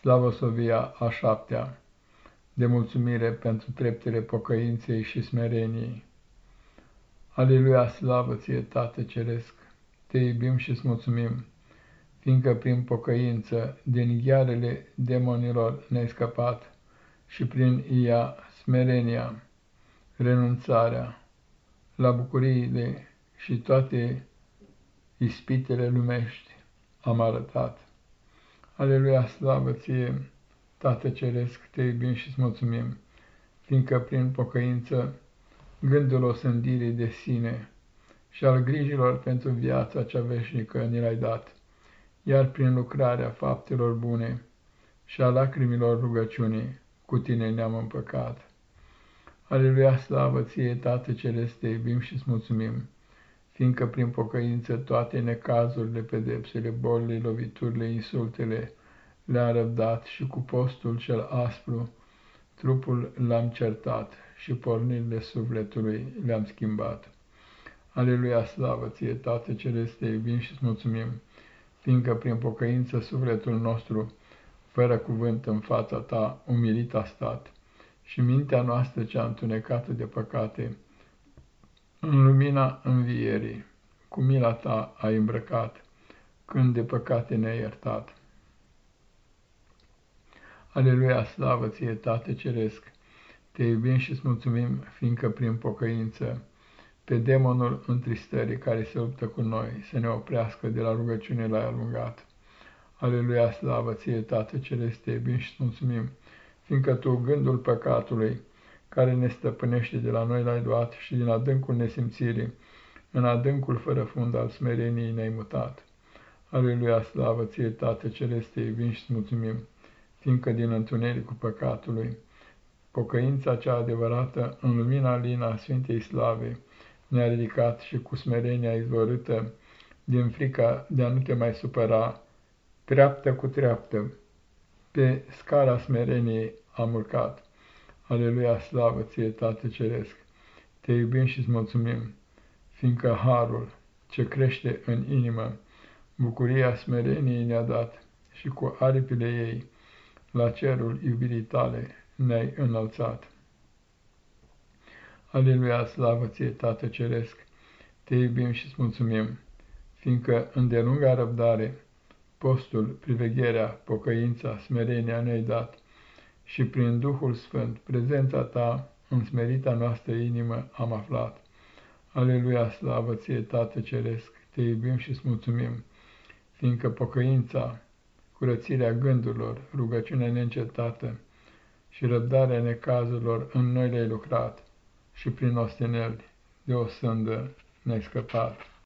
Slavosovia a șaptea, de mulțumire pentru treptele pocăinței și smereniei. Aleluia, slavă ție, Tată Ceresc, te iubim și îți mulțumim, fiindcă prin pocăință din ghearele demonilor ne-ai scăpat și prin ea smerenia, renunțarea la bucuriile și toate ispitele lumești am arătat. Aleluia, slavă ție, Tată Ceresc, te iubim și îți mulțumim, fiindcă prin pocăință gândul osândirii de sine și al grijilor pentru viața cea veșnică ni l-ai dat, iar prin lucrarea faptelor bune și a lacrimilor rugăciunii cu tine ne-am împăcat. Aleluia, slavă ție, Tată Ceresc, te iubim și îți mulțumim, fiindcă prin pocăință toate necazurile, pedepsele, bolile, loviturile, insultele le-a răbdat și cu postul cel aspru trupul l-am certat și pornirile sufletului le-am schimbat. Aleluia, slavă ție, Tată Celeste, iubim și îți mulțumim, fiindcă prin pocăință sufletul nostru, fără cuvânt în fața ta, umilit a stat, și mintea noastră cea întunecată de păcate, în lumina învierii, cu mila ta ai îmbrăcat, când de păcate ne-ai iertat. Aleluia, slavă ție, Tată Ceresc! Te iubim și îți mulțumim, fiindcă prin pocăință, pe demonul întristării care se luptă cu noi, să ne oprească de la rugăciune la alungat. Aleluia, slavă ție, Tată Ceresc, te iubim și îți mulțumim, fiindcă tu, gândul păcatului, care ne stăpânește de la noi l-ai luat și din adâncul nesimțirii, în adâncul fără fund al smereniei ne-ai mutat. Aleluia, slavă ție, Tată Celeste, iubim și mulțumim, fiindcă din întunericul păcatului, pocăința cea adevărată în lumina lina a Sfintei Slave ne-a ridicat și cu smerenia izvorâtă, din frica de a nu te mai supăra, treaptă cu treaptă, pe scara smereniei am urcat. Aleluia, slavă ție, Tată Ceresc! Te iubim și îți mulțumim, fiindcă harul ce crește în inimă, bucuria smereniei ne-a dat și cu aripile ei la cerul iubirii tale ne-ai înălțat. Aleluia, slavă ție, Tată Ceresc! Te iubim și îți mulțumim, fiindcă îndelunga răbdare, postul, privegherea, pocăința, smerenia ne-ai dat, și prin Duhul Sfânt, prezența ta în smerita noastră inimă am aflat. Aleluia, slavă ție, Tată Ceresc, te iubim și îți mulțumim, fiindcă pocăința, curățirea gândurilor, rugăciunea neîncetată și răbdarea necazurilor în noi le-ai lucrat și prin osteneli de o sândă ne-ai scăpat.